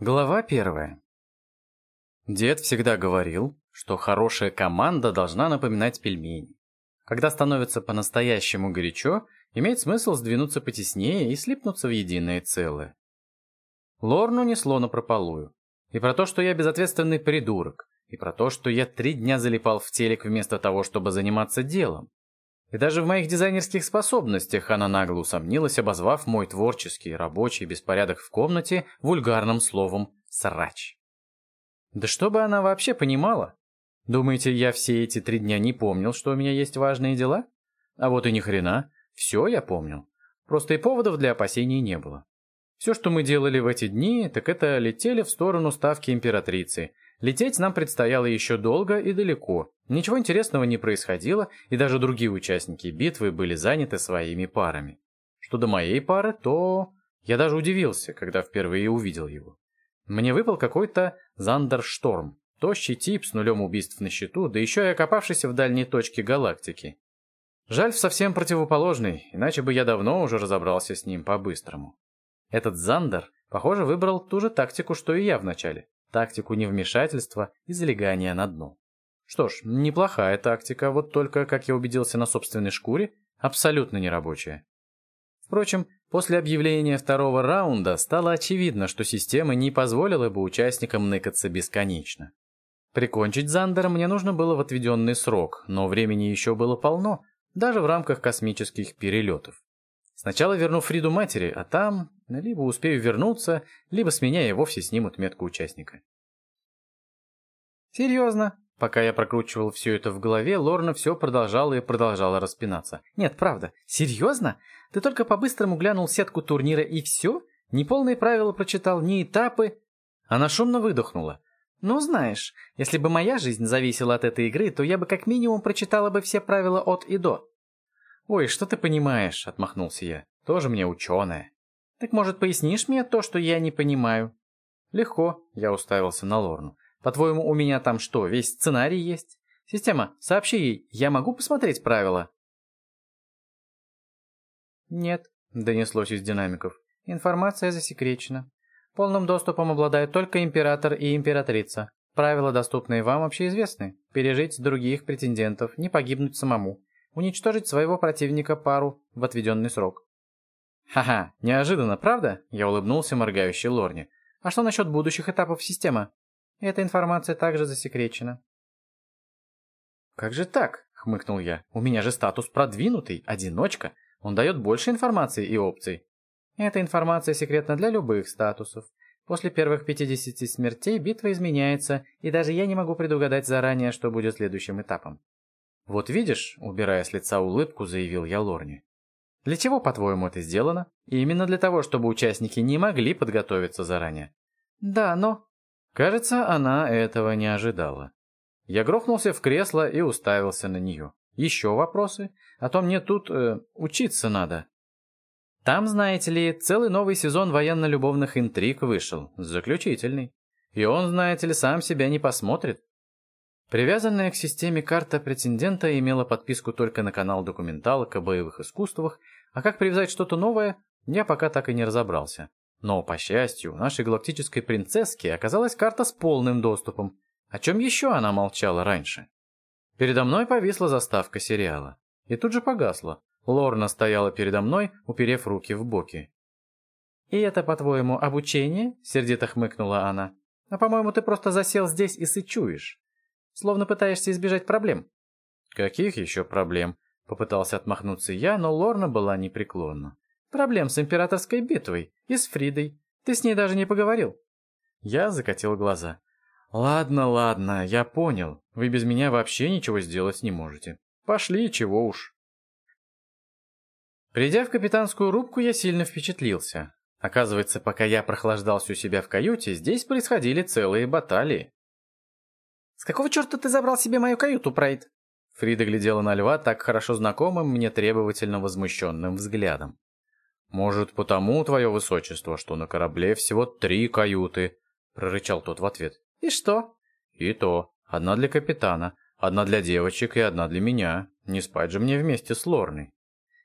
Глава первая. Дед всегда говорил, что хорошая команда должна напоминать пельмени. Когда становится по-настоящему горячо, имеет смысл сдвинуться потеснее и слипнуться в единое целое. Лорну несло напропалую. И про то, что я безответственный придурок, и про то, что я три дня залипал в телек вместо того, чтобы заниматься делом. И даже в моих дизайнерских способностях она нагло усомнилась, обозвав мой творческий рабочий беспорядок в комнате вульгарным словом «срач». Да что бы она вообще понимала? Думаете, я все эти три дня не помнил, что у меня есть важные дела? А вот и ни хрена, все я помнил. Просто и поводов для опасений не было. Все, что мы делали в эти дни, так это летели в сторону ставки императрицы, Лететь нам предстояло еще долго и далеко. Ничего интересного не происходило, и даже другие участники битвы были заняты своими парами. Что до моей пары, то... Я даже удивился, когда впервые увидел его. Мне выпал какой-то Зандершторм, тощий тип с нулем убийств на счету, да еще и окопавшийся в дальней точке галактики. Жаль, совсем противоположный, иначе бы я давно уже разобрался с ним по-быстрому. Этот Зандер, похоже, выбрал ту же тактику, что и я вначале тактику невмешательства и залегания на дно. Что ж, неплохая тактика, вот только, как я убедился на собственной шкуре, абсолютно нерабочая. Впрочем, после объявления второго раунда стало очевидно, что система не позволила бы участникам ныкаться бесконечно. Прикончить Зандера мне нужно было в отведенный срок, но времени еще было полно, даже в рамках космических перелетов. Сначала верну Фриду матери, а там либо успею вернуться, либо с меня и вовсе снимут метку участника. Серьезно? Пока я прокручивал все это в голове, Лорна все продолжала и продолжала распинаться. Нет, правда, серьезно? Ты только по-быстрому глянул сетку турнира и все? Ни полные правила прочитал, ни этапы? Она шумно выдохнула. Ну, знаешь, если бы моя жизнь зависела от этой игры, то я бы как минимум прочитала бы все правила от и до. «Ой, что ты понимаешь?» — отмахнулся я. «Тоже мне ученая». «Так, может, пояснишь мне то, что я не понимаю?» «Легко», — я уставился на Лорну. «По-твоему, у меня там что, весь сценарий есть? Система, сообщи ей, я могу посмотреть правила?» «Нет», — донеслось из динамиков. «Информация засекречена. Полным доступом обладают только император и императрица. Правила, доступные вам, общеизвестны. Пережить других претендентов, не погибнуть самому уничтожить своего противника пару в отведенный срок. «Ха-ха, неожиданно, правда?» – я улыбнулся моргающей Лорне. «А что насчет будущих этапов системы?» «Эта информация также засекречена». «Как же так?» – хмыкнул я. «У меня же статус продвинутый, одиночка. Он дает больше информации и опций». «Эта информация секретна для любых статусов. После первых 50 смертей битва изменяется, и даже я не могу предугадать заранее, что будет следующим этапом. «Вот видишь», — убирая с лица улыбку, заявил я Лорне. «Для чего, по-твоему, это сделано? И именно для того, чтобы участники не могли подготовиться заранее». «Да, но...» Кажется, она этого не ожидала. Я грохнулся в кресло и уставился на нее. «Еще вопросы? А то мне тут э, учиться надо». Там, знаете ли, целый новый сезон военно-любовных интриг вышел, заключительный. И он, знаете ли, сам себя не посмотрит. Привязанная к системе карта претендента имела подписку только на канал документалок о боевых искусствах, а как привязать что-то новое, я пока так и не разобрался. Но, по счастью, у нашей галактической принцесски оказалась карта с полным доступом. О чем еще она молчала раньше? Передо мной повисла заставка сериала. И тут же погасла. Лорна стояла передо мной, уперев руки в боки. «И это, по-твоему, обучение?» — сердито хмыкнула она. «А, по-моему, ты просто засел здесь и сычуешь. Словно пытаешься избежать проблем». «Каких еще проблем?» — попытался отмахнуться я, но Лорна была непреклонна. «Проблем с императорской битвой и с Фридой. Ты с ней даже не поговорил». Я закатил глаза. «Ладно, ладно, я понял. Вы без меня вообще ничего сделать не можете. Пошли, чего уж». Придя в капитанскую рубку, я сильно впечатлился. Оказывается, пока я прохлаждался у себя в каюте, здесь происходили целые баталии. «С какого черта ты забрал себе мою каюту, Прайд?» Фрида глядела на льва так хорошо знакомым мне требовательно возмущенным взглядом. «Может, потому, твое высочество, что на корабле всего три каюты?» — прорычал тот в ответ. «И что?» «И то. Одна для капитана, одна для девочек и одна для меня. Не спать же мне вместе с Лорной».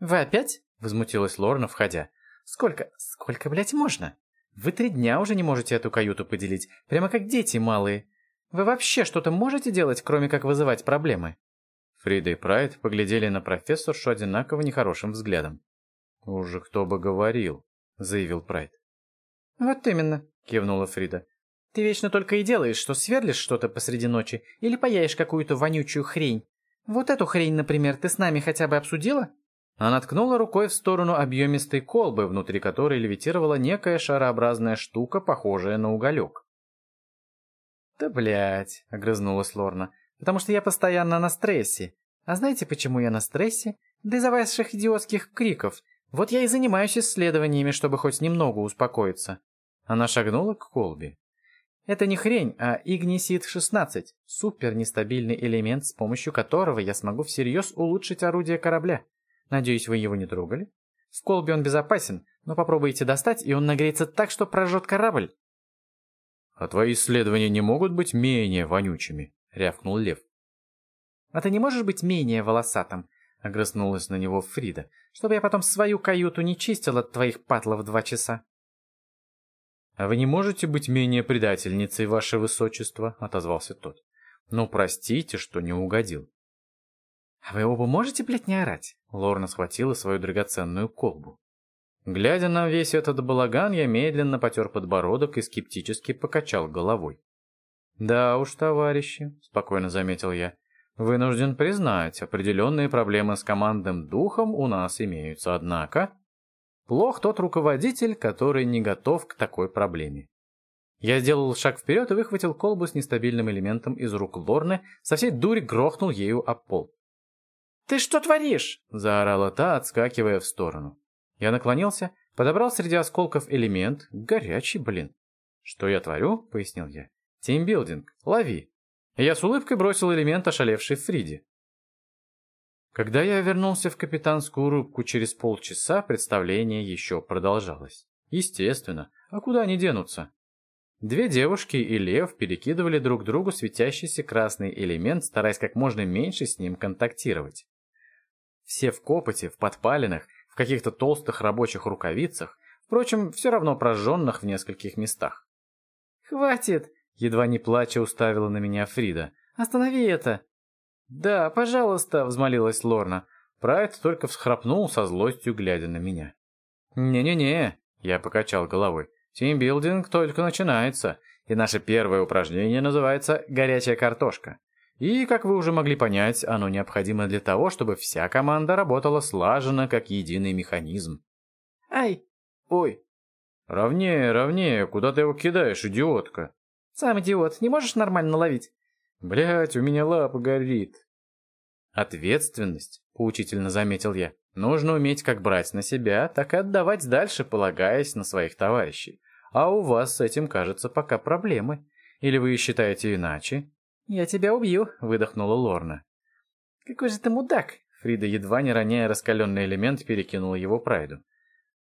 «Вы опять?» — возмутилась Лорна, входя. «Сколько, сколько, блядь, можно?» Вы три дня уже не можете эту каюту поделить, прямо как дети малые. Вы вообще что-то можете делать, кроме как вызывать проблемы?» Фрида и Прайд поглядели на профессоршу одинаково нехорошим взглядом. «Уже кто бы говорил», — заявил Прайд. «Вот именно», — кивнула Фрида. «Ты вечно только и делаешь, что сверлишь что-то посреди ночи или паяешь какую-то вонючую хрень. Вот эту хрень, например, ты с нами хотя бы обсудила?» Она ткнула рукой в сторону объемистой колбы, внутри которой левитировала некая шарообразная штука, похожая на уголек. «Да блядь», — огрызнулась Лорна, — «потому что я постоянно на стрессе. А знаете, почему я на стрессе? Да из-за ваших идиотских криков. Вот я и занимаюсь исследованиями, чтобы хоть немного успокоиться». Она шагнула к колбе. Это не хрень, а Игнисид-16, супер нестабильный элемент, с помощью которого я смогу всерьез улучшить орудие корабля. Надеюсь, вы его не трогали? В колбе он безопасен, но попробуйте достать, и он нагреется так, что прожжет корабль. — А твои исследования не могут быть менее вонючими, — рявкнул Лев. — А ты не можешь быть менее волосатым? — огрызнулась на него Фрида, — чтобы я потом свою каюту не чистил от твоих патлов два часа. — А вы не можете быть менее предательницей, ваше высочество? — отозвался тот. — Ну, простите, что не угодил. «А вы оба можете, блядь, не орать?» Лорна схватила свою драгоценную колбу. Глядя на весь этот балаган, я медленно потер подбородок и скептически покачал головой. «Да уж, товарищи», — спокойно заметил я, — «вынужден признать, определенные проблемы с командным духом у нас имеются, однако...» Плох тот руководитель, который не готов к такой проблеме. Я сделал шаг вперед и выхватил колбу с нестабильным элементом из рук Лорны, со всей дури грохнул ею об пол. «Ты что творишь?» – заорала та, отскакивая в сторону. Я наклонился, подобрал среди осколков элемент, горячий, блин. «Что я творю?» – пояснил я. «Тимбилдинг, лови!» Я с улыбкой бросил элемент ошалевшей Фриди. Когда я вернулся в капитанскую рубку через полчаса, представление еще продолжалось. Естественно, а куда они денутся? Две девушки и лев перекидывали друг другу светящийся красный элемент, стараясь как можно меньше с ним контактировать. Все в копоте, в подпалинах, каких-то толстых рабочих рукавицах, впрочем, все равно прожженных в нескольких местах. «Хватит!» — едва не плача уставила на меня Фрида. «Останови это!» «Да, пожалуйста!» — взмолилась Лорна. Прайд только всхрапнул со злостью, глядя на меня. «Не-не-не!» — я покачал головой. «Тимбилдинг только начинается, и наше первое упражнение называется «горячая картошка». И, как вы уже могли понять, оно необходимо для того, чтобы вся команда работала слаженно, как единый механизм. Ай! Ой! Ровнее, ровнее, куда ты его кидаешь, идиотка? Сам идиот, не можешь нормально ловить? Блять, у меня лапа горит. Ответственность, поучительно заметил я. Нужно уметь как брать на себя, так и отдавать дальше, полагаясь на своих товарищей. А у вас с этим, кажется, пока проблемы. Или вы считаете иначе? «Я тебя убью», — выдохнула Лорна. «Какой же ты мудак!» Фрида, едва не роняя раскаленный элемент, перекинула его Прайду.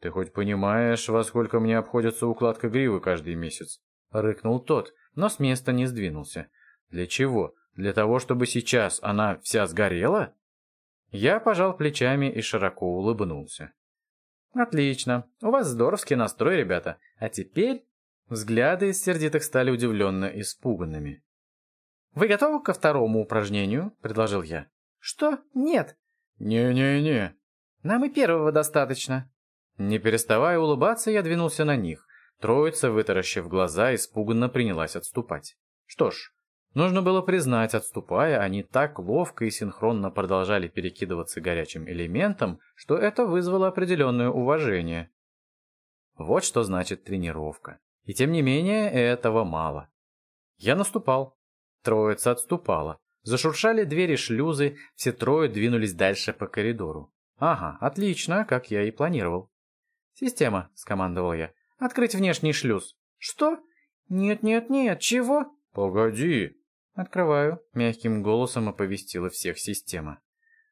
«Ты хоть понимаешь, во сколько мне обходится укладка гривы каждый месяц?» Рыкнул тот, но с места не сдвинулся. «Для чего? Для того, чтобы сейчас она вся сгорела?» Я пожал плечами и широко улыбнулся. «Отлично. У вас здоровский настрой, ребята. А теперь...» Взгляды из сердитых стали удивленно испуганными. «Вы готовы ко второму упражнению?» – предложил я. «Что? Нет». «Не-не-не». «Нам и первого достаточно». Не переставая улыбаться, я двинулся на них. Троица, вытаращив глаза, испуганно принялась отступать. Что ж, нужно было признать, отступая, они так ловко и синхронно продолжали перекидываться горячим элементом, что это вызвало определенное уважение. Вот что значит тренировка. И тем не менее, этого мало. Я наступал, Троица отступала. Зашуршали двери шлюзы, все трое двинулись дальше по коридору. «Ага, отлично, как я и планировал». «Система», — скомандовал я. «Открыть внешний шлюз». «Что? Нет-нет-нет, чего?» «Погоди». «Открываю», — мягким голосом оповестила всех система.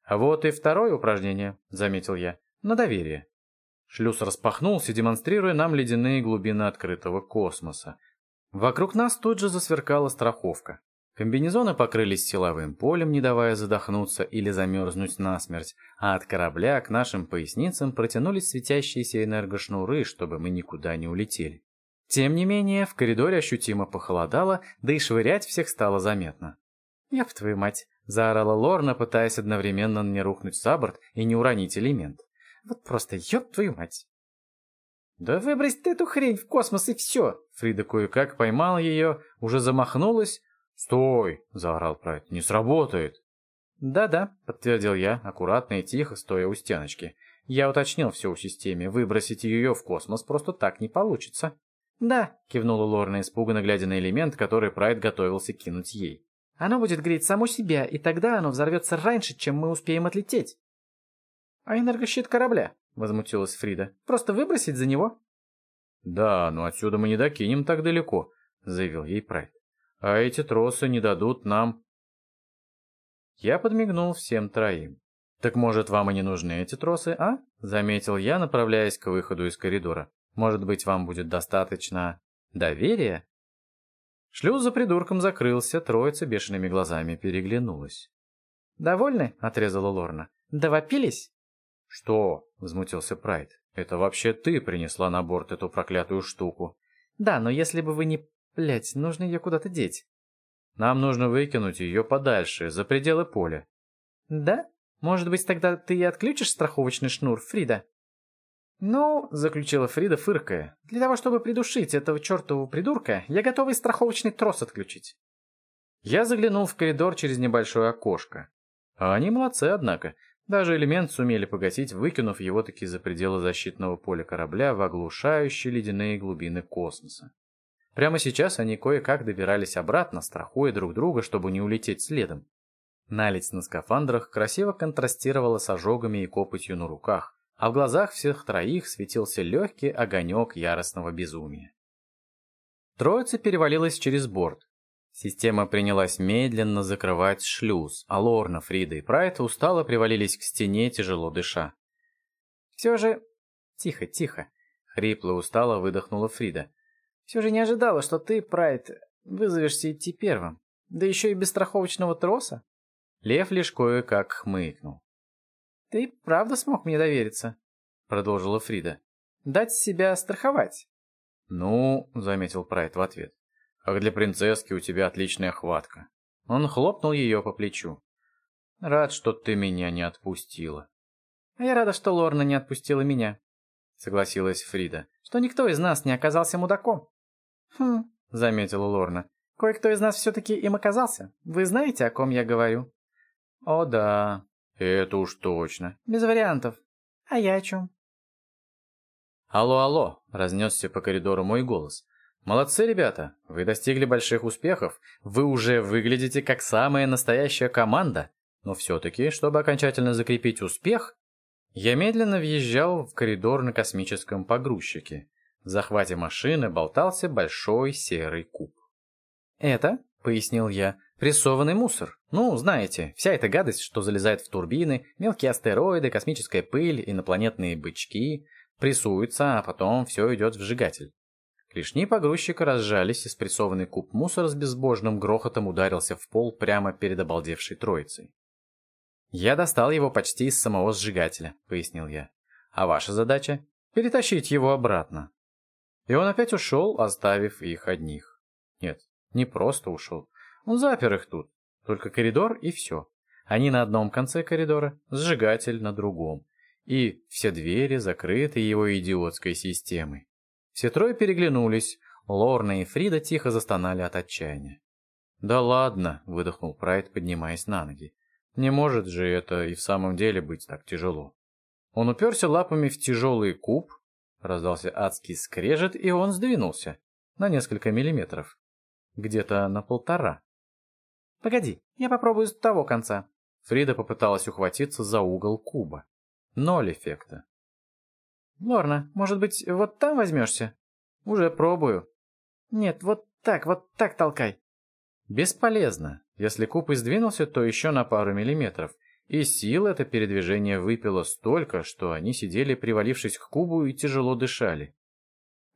«А вот и второе упражнение», — заметил я, — «на доверие». Шлюз распахнулся, демонстрируя нам ледяные глубины открытого космоса. Вокруг нас тут же засверкала страховка. Комбинезоны покрылись силовым полем, не давая задохнуться или замерзнуть насмерть, а от корабля к нашим поясницам протянулись светящиеся энергошнуры, чтобы мы никуда не улетели. Тем не менее, в коридоре ощутимо похолодало, да и швырять всех стало заметно. «Ёб твою мать!» — заорала Лорна, пытаясь одновременно не рухнуть за борт и не уронить элемент. «Вот просто ёб твою мать!» «Да выбрось ты эту хрень в космос и все!» Фрида кое-как поймала ее, уже замахнулась. «Стой!» — заорал Прайд. «Не сработает!» «Да-да», — подтвердил я, аккуратно и тихо, стоя у стеночки. Я уточнил все у системе, выбросить ее в космос просто так не получится. «Да», — кивнула Лорна, испуганно глядя на элемент, который Прайд готовился кинуть ей. «Оно будет греть само себя, и тогда оно взорвется раньше, чем мы успеем отлететь». «А энергощит корабля?» — возмутилась Фрида. «Просто выбросить за него?» «Да, но отсюда мы не докинем так далеко», — заявил ей Прайд. «А эти тросы не дадут нам...» Я подмигнул всем троим. «Так, может, вам и не нужны эти тросы, а?» — заметил я, направляясь к выходу из коридора. «Может быть, вам будет достаточно... доверия?» Шлюз за придурком закрылся, троица бешеными глазами переглянулась. «Довольны?» — отрезала Лорна. «Довопились?» «Что?» — возмутился Прайд. «Это вообще ты принесла на борт эту проклятую штуку». «Да, но если бы вы не... Блять, нужно ее куда-то деть». «Нам нужно выкинуть ее подальше, за пределы поля». «Да? Может быть, тогда ты и отключишь страховочный шнур, Фрида?» «Ну», — заключила Фрида, фыркая, — «для того, чтобы придушить этого чертового придурка, я готова и страховочный трос отключить». Я заглянул в коридор через небольшое окошко. А они молодцы, однако. Даже элемент сумели погасить, выкинув его таки за пределы защитного поля корабля в оглушающие ледяные глубины космоса. Прямо сейчас они кое-как добирались обратно, страхуя друг друга, чтобы не улететь следом. Наледь на скафандрах красиво контрастировала с ожогами и копотью на руках, а в глазах всех троих светился легкий огонек яростного безумия. Троица перевалилась через борт. Система принялась медленно закрывать шлюз, а Лорна, Фрида и Прайд устало привалились к стене, тяжело дыша. «Все же...» «Тихо, тихо!» — хрипло устало выдохнула Фрида. «Все же не ожидала, что ты, Прайд, вызовешься идти первым. Да еще и без страховочного троса?» Лев лишь кое-как хмыкнул. «Ты правда смог мне довериться?» — продолжила Фрида. «Дать себя страховать?» «Ну», — заметил Прайд в ответ, — «как для принцесски у тебя отличная хватка». Он хлопнул ее по плечу. «Рад, что ты меня не отпустила». «А я рада, что Лорна не отпустила меня», — согласилась Фрида, «что никто из нас не оказался мудаком». «Хм», — заметила Лорна, — «кое-кто из нас все-таки им оказался. Вы знаете, о ком я говорю?» «О да, это уж точно. Без вариантов. А я о чем?» «Алло, алло!» — разнесся по коридору мой голос. «Молодцы, ребята! Вы достигли больших успехов. Вы уже выглядите как самая настоящая команда. Но все-таки, чтобы окончательно закрепить успех, я медленно въезжал в коридор на космическом погрузчике. В захвате машины болтался большой серый куб. «Это?» — пояснил я. Прессованный мусор. Ну, знаете, вся эта гадость, что залезает в турбины, мелкие астероиды, космическая пыль, инопланетные бычки, прессуются, а потом все идет в сжигатель. Клешни погрузчика разжались, и спрессованный куб мусора с безбожным грохотом ударился в пол прямо перед обалдевшей троицей. «Я достал его почти из самого сжигателя», — пояснил я. «А ваша задача — перетащить его обратно». И он опять ушел, оставив их одних. Нет, не просто ушел. Он запер их тут. Только коридор и все. Они на одном конце коридора, сжигатель на другом. И все двери закрыты его идиотской системой. Все трое переглянулись. Лорна и Фрида тихо застонали от отчаяния. «Да ладно», — выдохнул Прайд, поднимаясь на ноги. «Не может же это и в самом деле быть так тяжело». Он уперся лапами в тяжелый куб, раздался адский скрежет, и он сдвинулся на несколько миллиметров. Где-то на полтора. «Погоди, я попробую с того конца». Фрида попыталась ухватиться за угол куба. Ноль эффекта. «Лорна, может быть, вот там возьмешься?» «Уже пробую». «Нет, вот так, вот так толкай». «Бесполезно. Если куб и сдвинулся, то еще на пару миллиметров. И сил это передвижение выпило столько, что они сидели, привалившись к кубу, и тяжело дышали.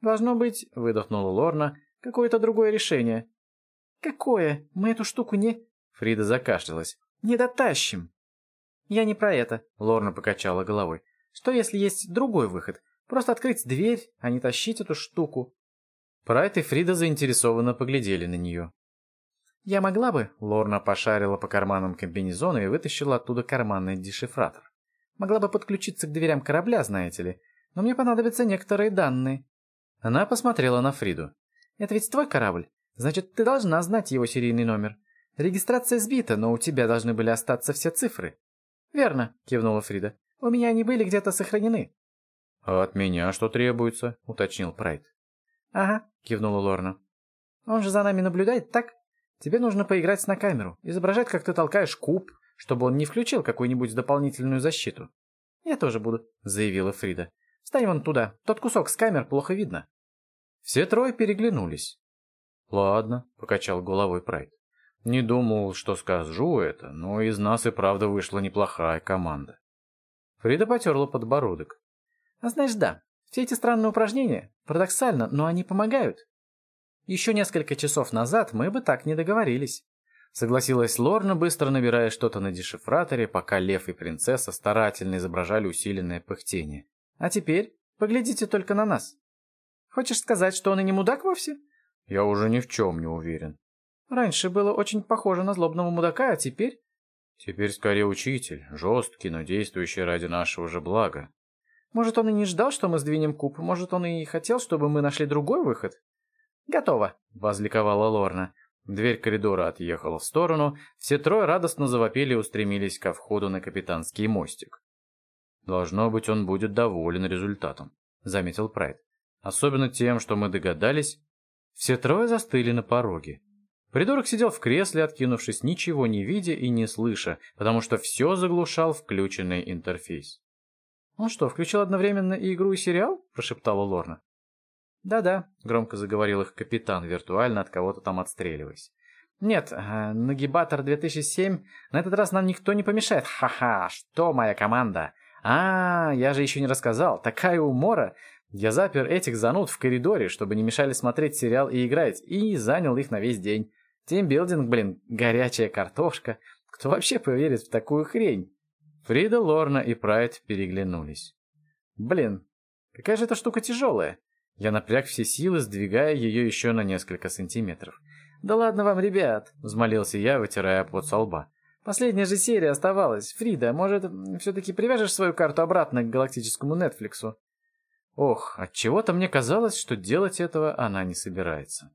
«Должно быть», — выдохнула Лорна, — «какое-то другое решение. «Какое? Мы эту штуку не...» Фрида закашлялась. «Не дотащим!» «Я не про это», — Лорна покачала головой. «Что если есть другой выход? Просто открыть дверь, а не тащить эту штуку?» Прайд и Фрида заинтересованно поглядели на нее. «Я могла бы...» — Лорна пошарила по карманам комбинезона и вытащила оттуда карманный дешифратор. «Могла бы подключиться к дверям корабля, знаете ли, но мне понадобятся некоторые данные». Она посмотрела на Фриду. «Это ведь твой корабль? Значит, ты должна знать его серийный номер. Регистрация сбита, но у тебя должны были остаться все цифры». «Верно», — кивнула Фрида. «У меня они были где-то сохранены». «А от меня что требуется?» — уточнил Прайд. «Ага», — кивнула Лорна. «Он же за нами наблюдает, так? Тебе нужно поиграть на камеру, изображать, как ты толкаешь куб, чтобы он не включил какую-нибудь дополнительную защиту». «Я тоже буду», — заявила Фрида. «Встань вон туда, тот кусок с камер плохо видно». Все трое переглянулись. «Ладно», — покачал головой Прайд. «Не думал, что скажу это, но из нас и правда вышла неплохая команда». Фрида потерла подбородок. «А знаешь, да, все эти странные упражнения, парадоксально, но они помогают. Еще несколько часов назад мы бы так не договорились». Согласилась Лорна, быстро набирая что-то на дешифраторе, пока лев и принцесса старательно изображали усиленное пыхтение. «А теперь поглядите только на нас. Хочешь сказать, что он и не мудак вовсе?» Я уже ни в чем не уверен. Раньше было очень похоже на злобного мудака, а теперь... Теперь скорее учитель, жесткий, но действующий ради нашего же блага. Может, он и не ждал, что мы сдвинем куб, может, он и хотел, чтобы мы нашли другой выход? Готово, возликовала Лорна. Дверь коридора отъехала в сторону, все трое радостно завопили и устремились ко входу на капитанский мостик. «Должно быть, он будет доволен результатом», — заметил Прайд. «Особенно тем, что мы догадались, все трое застыли на пороге. Придурок сидел в кресле, откинувшись, ничего не видя и не слыша, потому что все заглушал включенный интерфейс. «Он что, включил одновременно и игру, и сериал?» – прошептала Лорна. «Да-да», — громко заговорил их капитан, виртуально от кого-то там отстреливаясь. «Нет, э, нагибатор 2007, на этот раз нам никто не помешает. Ха-ха, что моя команда? А, я же еще не рассказал, такая умора. Я запер этих зануд в коридоре, чтобы не мешали смотреть сериал и играть, и занял их на весь день. Тимбилдинг, блин, горячая картошка. Кто вообще поверит в такую хрень? Фрида, Лорна и Прайд переглянулись. Блин, какая же эта штука тяжелая. Я напряг все силы, сдвигая ее еще на несколько сантиметров. «Да ладно вам, ребят!» — взмолился я, вытирая пот со лба. «Последняя же серия оставалась. Фрида, может, все-таки привяжешь свою карту обратно к галактическому Нетфликсу?» Ох, от чего то мне казалось, что делать этого она не собирается.